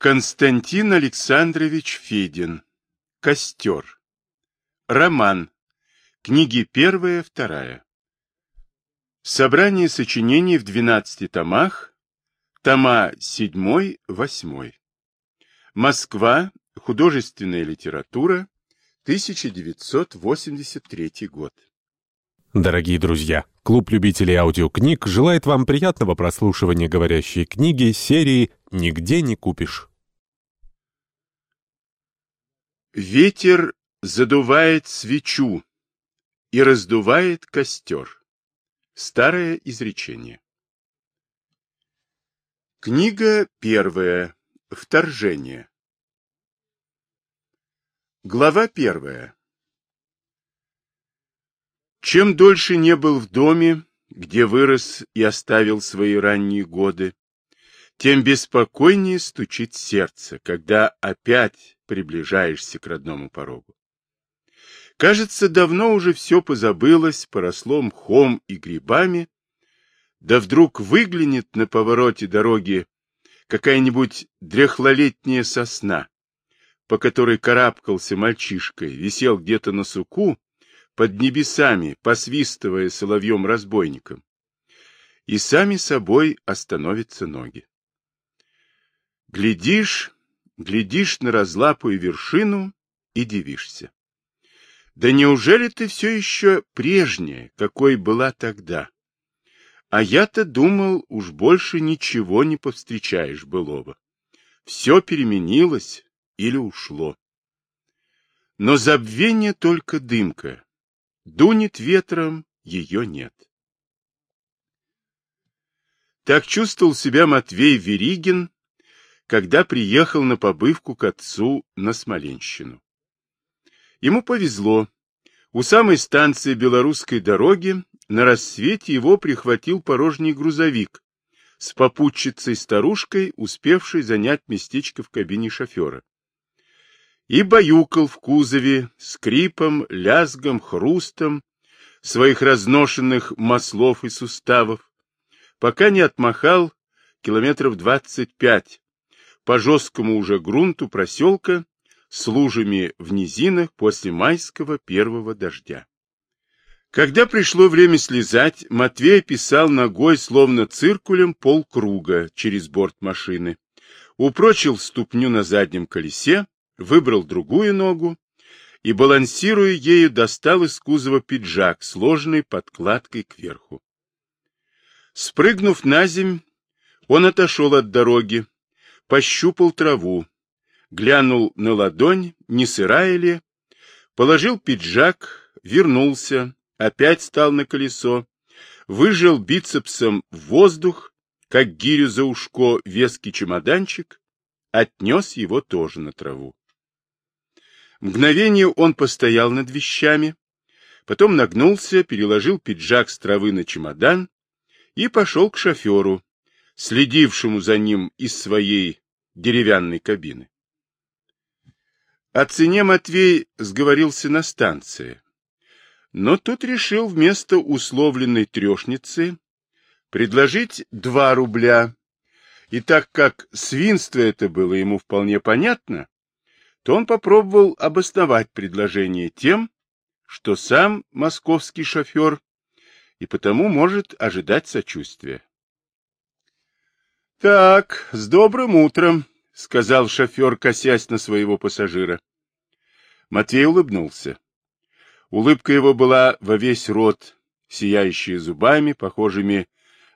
Константин Александрович Федин. Костер. Роман. Книги первая, вторая. Собрание сочинений в 12 томах. Тома 7-8. Москва. Художественная литература. 1983 год. Дорогие друзья, клуб любителей аудиокниг желает вам приятного прослушивания говорящей книги серии «Нигде не купишь». Ветер задувает свечу и раздувает костер. Старое изречение. Книга первая. Вторжение. Глава первая. Чем дольше не был в доме, где вырос и оставил свои ранние годы, тем беспокойнее стучит сердце, когда опять приближаешься к родному порогу. Кажется, давно уже все позабылось, поросло мхом и грибами, да вдруг выглянет на повороте дороги какая-нибудь дряхлолетняя сосна, по которой карабкался мальчишкой, висел где-то на суку, под небесами, посвистывая соловьем-разбойником, и сами собой остановятся ноги. Глядишь, глядишь на разлапую вершину и дивишься. Да неужели ты все еще прежняя, какой была тогда? А я-то думал, уж больше ничего не повстречаешь былого. Все переменилось или ушло. Но забвение только дымка. Дунет ветром, ее нет. Так чувствовал себя Матвей Веригин, когда приехал на побывку к отцу на Смоленщину. Ему повезло. У самой станции белорусской дороги на рассвете его прихватил порожний грузовик с попутчицей-старушкой, успевшей занять местечко в кабине шофера. И баюкал в кузове скрипом, лязгом, хрустом своих разношенных маслов и суставов, пока не отмахал километров двадцать пять по жесткому уже грунту проселка с лужами в низинах после майского первого дождя. Когда пришло время слезать, Матвей писал ногой, словно циркулем, полкруга через борт машины, упрочил ступню на заднем колесе, выбрал другую ногу и, балансируя ею, достал из кузова пиджак, сложенный подкладкой кверху. Спрыгнув на земь, он отошел от дороги, пощупал траву, глянул на ладонь, не сырая ли, положил пиджак, вернулся, опять стал на колесо, выжил бицепсом в воздух, как гирю за ушко веский чемоданчик, отнес его тоже на траву. Мгновение он постоял над вещами, потом нагнулся, переложил пиджак с травы на чемодан и пошел к шоферу, следившему за ним из своей деревянной кабины. О цене Матвей сговорился на станции, но тут решил вместо условленной трешницы предложить два рубля, и так как свинство это было ему вполне понятно, то он попробовал обосновать предложение тем, что сам московский шофер и потому может ожидать сочувствия. — Так, с добрым утром, — сказал шофер, косясь на своего пассажира. Матвей улыбнулся. Улыбка его была во весь рот, сияющая зубами, похожими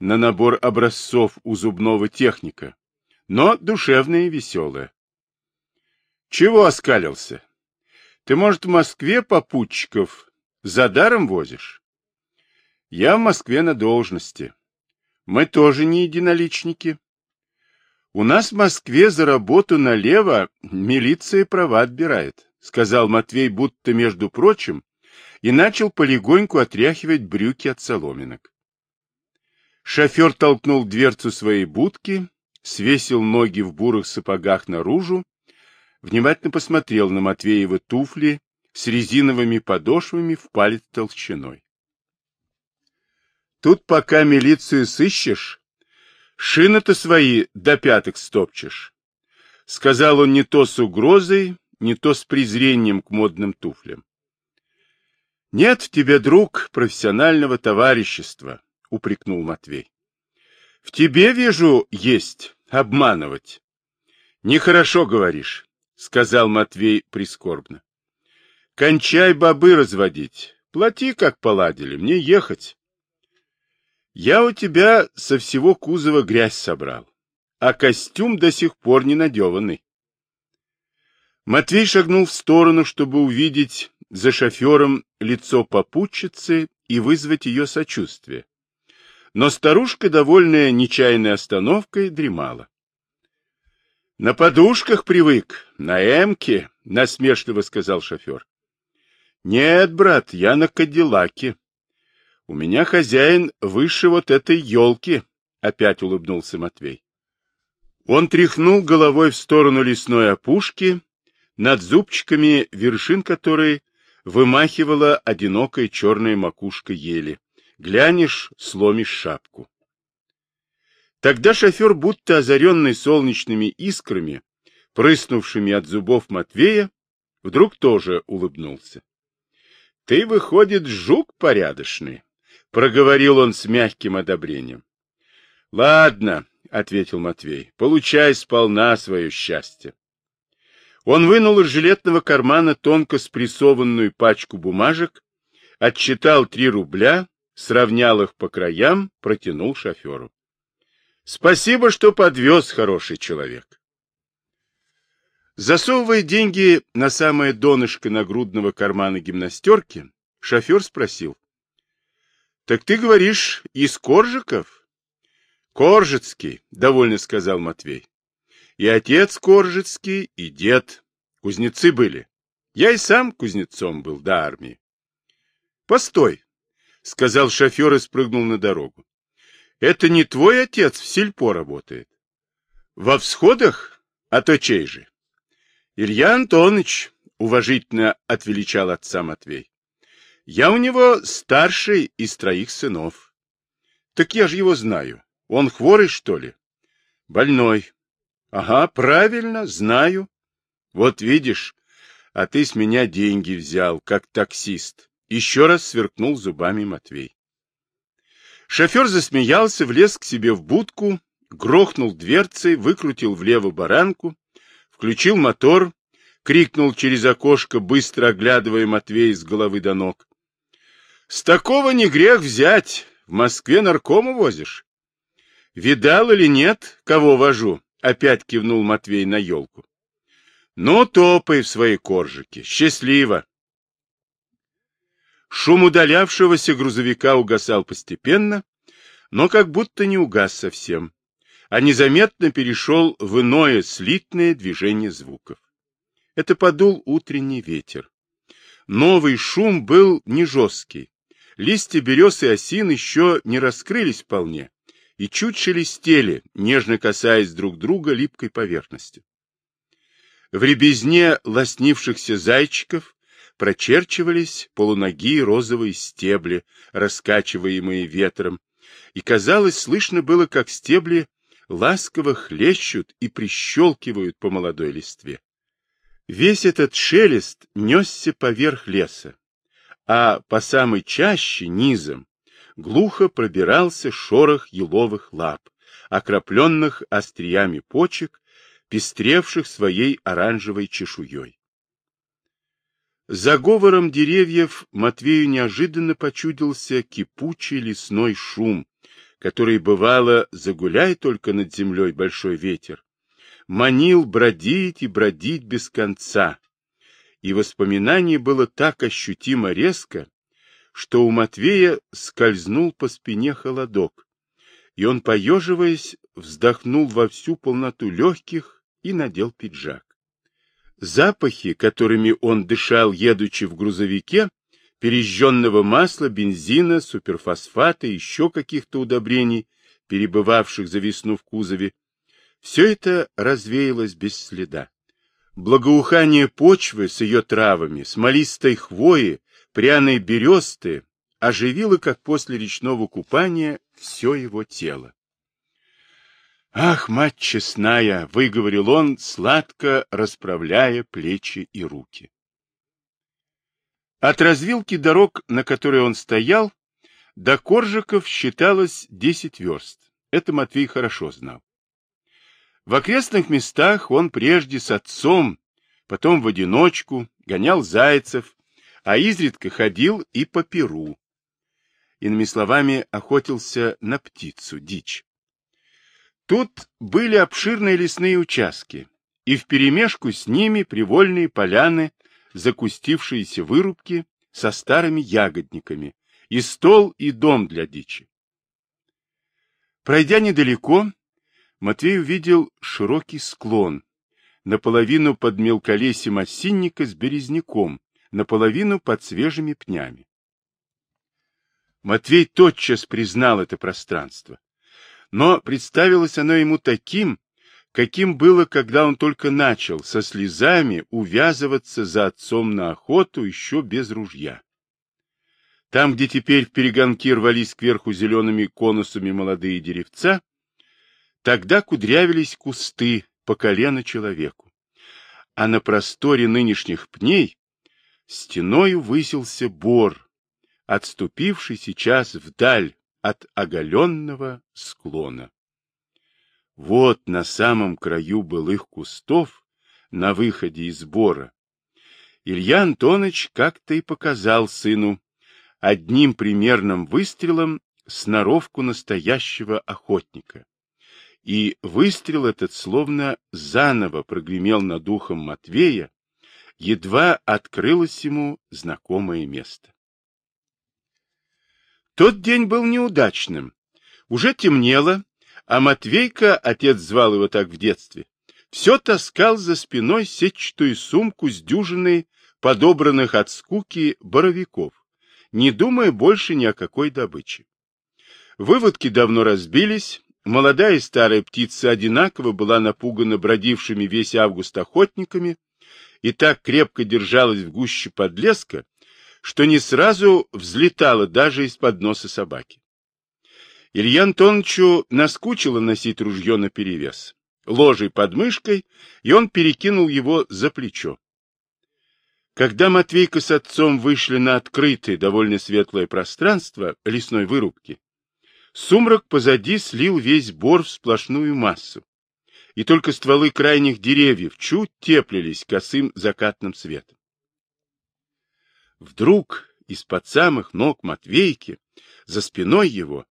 на набор образцов у зубного техника, но душевная и веселая. — Чего оскалился? Ты, может, в Москве попутчиков за даром возишь? — Я в Москве на должности. Мы тоже не единоличники. У нас в Москве за работу налево милиция права отбирает, сказал Матвей, будто между прочим, и начал полегоньку отряхивать брюки от соломинок. Шофер толкнул дверцу своей будки, свесил ноги в бурых сапогах наружу, внимательно посмотрел на Матвеева туфли с резиновыми подошвами в палец толщиной. Тут пока милицию сыщешь, Шины-то свои до пяток стопчешь. Сказал он не то с угрозой, не то с презрением к модным туфлям. Нет в тебе, друг, профессионального товарищества, упрекнул Матвей. В тебе, вижу, есть обманывать. Нехорошо говоришь, сказал Матвей прискорбно. Кончай бобы разводить. Плати, как поладили, мне ехать. Я у тебя со всего кузова грязь собрал, а костюм до сих пор не надеванный. Матвей шагнул в сторону, чтобы увидеть за шофером лицо попутчицы и вызвать ее сочувствие. Но старушка, довольная нечаянной остановкой, дремала. — На подушках привык, на эмке, — насмешливо сказал шофер. — Нет, брат, я на Кадиллаке. У меня хозяин выше вот этой елки, — опять улыбнулся Матвей. Он тряхнул головой в сторону лесной опушки, над зубчиками вершин которой вымахивала одинокая черная макушка ели. Глянешь, сломишь шапку. Тогда шофер, будто озаренный солнечными искрами, прыснувшими от зубов Матвея, вдруг тоже улыбнулся. — Ты, выходит, жук порядочный, — проговорил он с мягким одобрением. — Ладно, — ответил Матвей, — получай сполна свое счастье. Он вынул из жилетного кармана тонко спрессованную пачку бумажек, отчитал три рубля, сравнял их по краям, протянул шоферу. Спасибо, что подвез, хороший человек. Засовывая деньги на самое донышко нагрудного кармана гимнастерки, шофер спросил. — Так ты говоришь, из Коржиков? — Коржицкий, — довольно сказал Матвей. — И отец Коржицкий, и дед. Кузнецы были. Я и сам кузнецом был до армии. — Постой, — сказал шофер и спрыгнул на дорогу. Это не твой отец в сельпо работает? Во всходах? А то чей же? Илья Антонович, уважительно отвеличал отца Матвей. Я у него старший из троих сынов. Так я же его знаю. Он хворый, что ли? Больной. Ага, правильно, знаю. Вот видишь, а ты с меня деньги взял, как таксист. Еще раз сверкнул зубами Матвей. Шофер засмеялся, влез к себе в будку, грохнул дверцей, выкрутил влево баранку, включил мотор, крикнул через окошко, быстро оглядывая Матвея с головы до ног. — С такого не грех взять. В Москве наркому возишь. — Видал или нет, кого вожу? — опять кивнул Матвей на елку. — Ну, топай в свои коржики. Счастливо. Шум удалявшегося грузовика угасал постепенно, но как будто не угас совсем, а незаметно перешел в иное слитное движение звуков. Это подул утренний ветер. Новый шум был не жесткий. Листья берез и осин еще не раскрылись вполне и чуть шелестели, нежно касаясь друг друга липкой поверхностью. В ребезне лоснившихся зайчиков прочерчивались полуногие розовые стебли, раскачиваемые ветром, и, казалось, слышно было, как стебли ласково хлещут и прищелкивают по молодой листве. Весь этот шелест несся поверх леса, а по самой чаще, низом, глухо пробирался шорох еловых лап, окропленных остриями почек, пестревших своей оранжевой чешуей. За говором деревьев Матвею неожиданно почудился кипучий лесной шум, который, бывало, загуляй только над землей большой ветер, манил бродить и бродить без конца. И воспоминание было так ощутимо резко, что у Матвея скользнул по спине холодок, и он, поеживаясь, вздохнул во всю полноту легких и надел пиджак. Запахи, которыми он дышал, едучи в грузовике, пережженного масла, бензина, суперфосфата и еще каких-то удобрений, перебывавших за весну в кузове, все это развеялось без следа. Благоухание почвы с ее травами, смолистой хвои, пряной бересты оживило, как после речного купания, все его тело. «Ах, мать честная!» — выговорил он, сладко расправляя плечи и руки. От развилки дорог, на которой он стоял, до Коржиков считалось десять верст. Это Матвей хорошо знал. В окрестных местах он прежде с отцом, потом в одиночку, гонял зайцев, а изредка ходил и по перу. Иными словами, охотился на птицу, дичь. Тут были обширные лесные участки, и вперемешку с ними привольные поляны закустившиеся вырубки со старыми ягодниками, и стол, и дом для дичи. Пройдя недалеко, Матвей увидел широкий склон, наполовину под мелколесьем осинника с березняком, наполовину под свежими пнями. Матвей тотчас признал это пространство, но представилось оно ему таким, каким было, когда он только начал со слезами увязываться за отцом на охоту еще без ружья. Там, где теперь в перегонки рвались кверху зелеными конусами молодые деревца, тогда кудрявились кусты по колено человеку. А на просторе нынешних пней стеною высился бор, отступивший сейчас вдаль от оголенного склона. Вот на самом краю былых кустов, на выходе из бора, Илья Антонович как-то и показал сыну одним примерным выстрелом сноровку настоящего охотника. И выстрел этот словно заново прогремел над духом Матвея, едва открылось ему знакомое место. Тот день был неудачным. Уже темнело, а Матвейка, отец звал его так в детстве, все таскал за спиной сетчатую сумку с дюжиной подобранных от скуки боровиков, не думая больше ни о какой добыче. Выводки давно разбились, молодая и старая птица одинаково была напугана бродившими весь август охотниками и так крепко держалась в гуще подлеска, что не сразу взлетала даже из-под носа собаки. Илья Антоновичу наскучило носить ружье наперевес, ложей под мышкой, и он перекинул его за плечо. Когда Матвейка с отцом вышли на открытое, довольно светлое пространство лесной вырубки, сумрак позади слил весь бор в сплошную массу, и только стволы крайних деревьев чуть теплились косым закатным светом. Вдруг из-под самых ног Матвейки, за спиной его,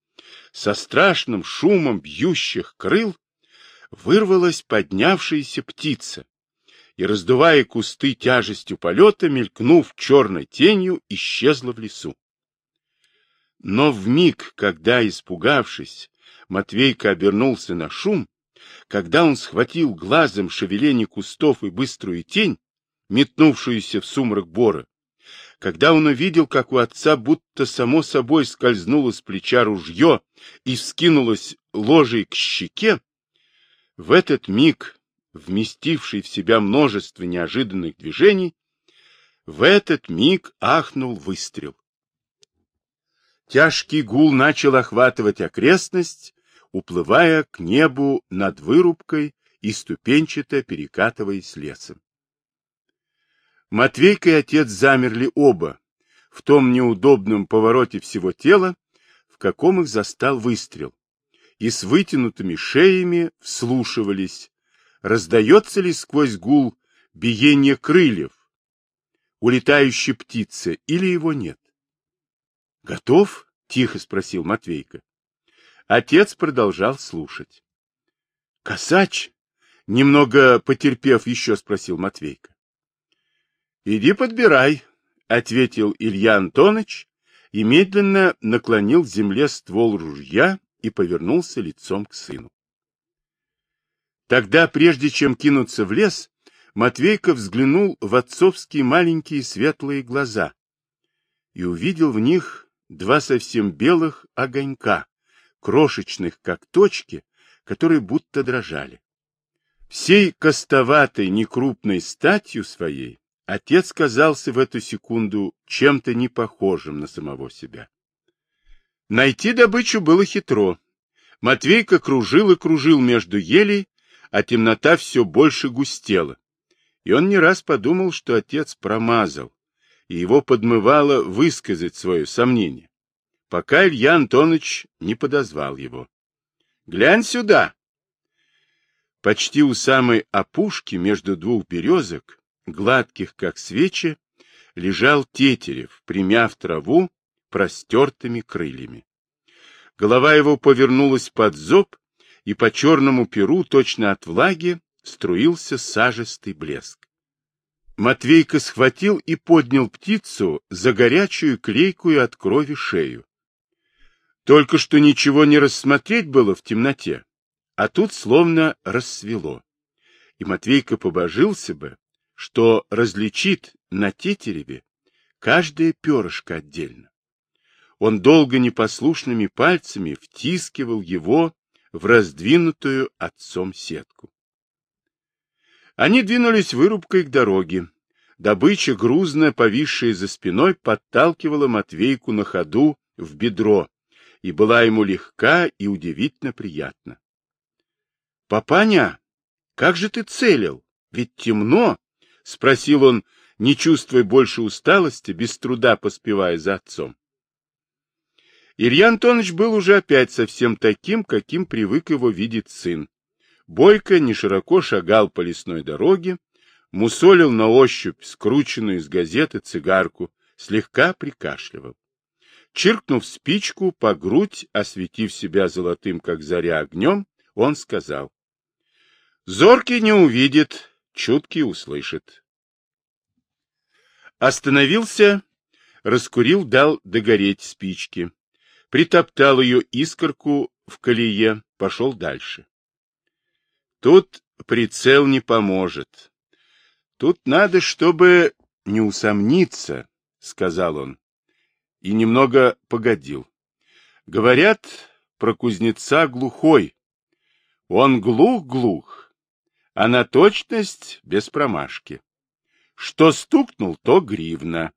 со страшным шумом бьющих крыл вырвалась поднявшаяся птица и, раздувая кусты тяжестью полета, мелькнув черной тенью, исчезла в лесу. Но в миг, когда, испугавшись, Матвейка обернулся на шум, когда он схватил глазом шевеление кустов и быструю тень, метнувшуюся в сумрак бора, когда он увидел, как у отца будто само собой скользнуло с плеча ружье и вскинулось ложей к щеке, в этот миг, вместивший в себя множество неожиданных движений, в этот миг ахнул выстрел. Тяжкий гул начал охватывать окрестность, уплывая к небу над вырубкой и ступенчато перекатываясь лесом. Матвейка и отец замерли оба, в том неудобном повороте всего тела, в каком их застал выстрел, и с вытянутыми шеями вслушивались, раздается ли сквозь гул биение крыльев, улетающей птицы, или его нет. «Готов?» — тихо спросил Матвейка. Отец продолжал слушать. «Косач?» — немного потерпев еще спросил Матвейка. Иди подбирай, — ответил Илья Антонович и медленно наклонил к земле ствол ружья и повернулся лицом к сыну. Тогда, прежде чем кинуться в лес, Матвейка взглянул в отцовские маленькие светлые глаза и увидел в них два совсем белых огонька, крошечных, как точки, которые будто дрожали. Всей костоватой, некрупной статью своей Отец казался в эту секунду чем-то не похожим на самого себя. Найти добычу было хитро. Матвейка кружил и кружил между елей, а темнота все больше густела. И он не раз подумал, что отец промазал, и его подмывало высказать свое сомнение, пока Илья Антонович не подозвал его. — Глянь сюда! Почти у самой опушки между двух березок, гладких как свечи, лежал тетерев, примяв траву простертыми крыльями. Голова его повернулась под зоб, и по черному перу, точно от влаги, струился сажистый блеск. Матвейка схватил и поднял птицу за горячую, клейкую от крови шею. Только что ничего не рассмотреть было в темноте, а тут словно рассвело. И Матвейка побожился бы, что различит на тетереве каждое перышко отдельно. Он долго непослушными пальцами втискивал его в раздвинутую отцом сетку. Они двинулись вырубкой к дороге. Добыча, грузная, повисшая за спиной, подталкивала Матвейку на ходу в бедро и была ему легка и удивительно приятна. — Папаня, как же ты целил? Ведь темно, — спросил он, не чувствуя больше усталости, без труда поспевая за отцом. Илья Антонович был уже опять совсем таким, каким привык его видеть сын. Бойко не широко шагал по лесной дороге, мусолил на ощупь скрученную из газеты цигарку, слегка прикашливал. Чиркнув спичку по грудь, осветив себя золотым, как заря, огнем, он сказал. Зоркий не увидит, чуткий услышит. Остановился, раскурил, дал догореть спички притоптал ее искорку в колее, пошел дальше. Тут прицел не поможет. Тут надо, чтобы не усомниться, — сказал он, и немного погодил. Говорят про кузнеца глухой. Он глух-глух, а на точность без промашки. Что стукнул, то гривна.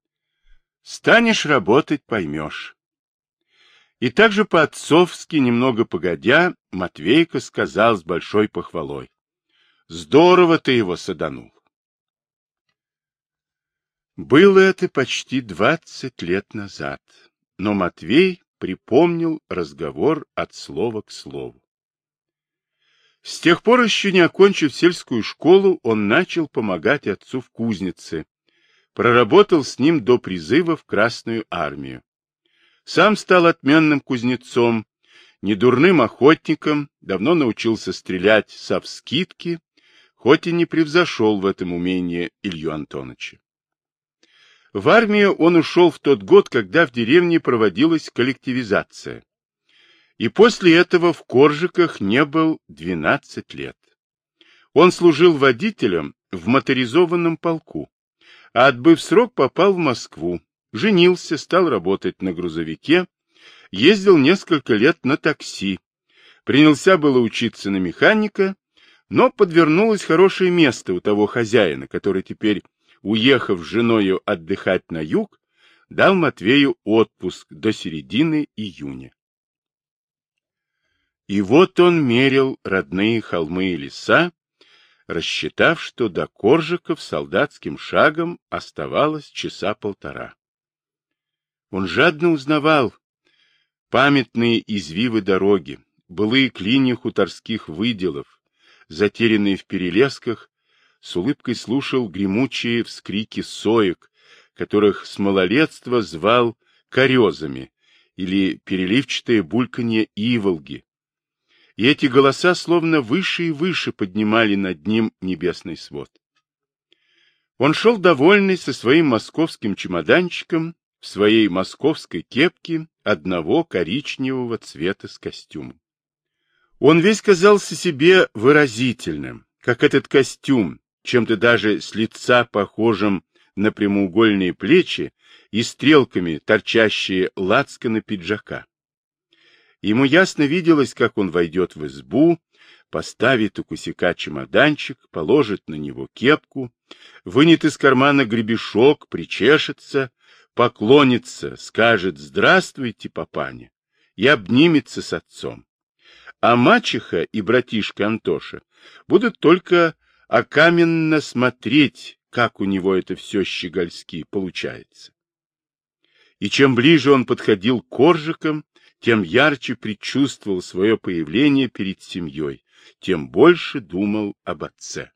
Станешь работать, поймешь. И также по-отцовски, немного погодя, Матвейка сказал с большой похвалой. Здорово ты его саданул. Было это почти двадцать лет назад, но Матвей припомнил разговор от слова к слову. С тех пор, еще не окончив сельскую школу, он начал помогать отцу в кузнице, проработал с ним до призыва в Красную армию. Сам стал отменным кузнецом, недурным охотником, давно научился стрелять со вскидки, хоть и не превзошел в этом умении Илью Антоновича. В армию он ушел в тот год, когда в деревне проводилась коллективизация. И после этого в Коржиках не был 12 лет. Он служил водителем в моторизованном полку, а отбыв срок попал в Москву, Женился, стал работать на грузовике, ездил несколько лет на такси, принялся было учиться на механика, но подвернулось хорошее место у того хозяина, который теперь, уехав с женою отдыхать на юг, дал Матвею отпуск до середины июня. И вот он мерил родные холмы и леса, рассчитав, что до Коржиков солдатским шагом оставалось часа полтора. Он жадно узнавал памятные извивы дороги, былые клинья хуторских выделов, затерянные в перелесках, с улыбкой слушал гремучие вскрики соек, которых с малолетства звал корезами, или переливчатое бульканье иволги. И эти голоса словно выше и выше поднимали над ним небесный свод. Он шел довольный со своим московским чемоданчиком в своей московской кепке одного коричневого цвета с костюмом. Он весь казался себе выразительным, как этот костюм, чем-то даже с лица похожим на прямоугольные плечи и стрелками, торчащие лацканы пиджака. Ему ясно виделось, как он войдет в избу, поставит у косяка чемоданчик, положит на него кепку, вынет из кармана гребешок, причешется, поклонится, скажет «Здравствуйте, папаня» и обнимется с отцом. а мачеха и братишка Антоша будут только окаменно смотреть, как у него это все щегольски получается. И чем ближе он подходил к коржикам, тем ярче предчувствовал свое появление перед семьей, тем больше думал об отце.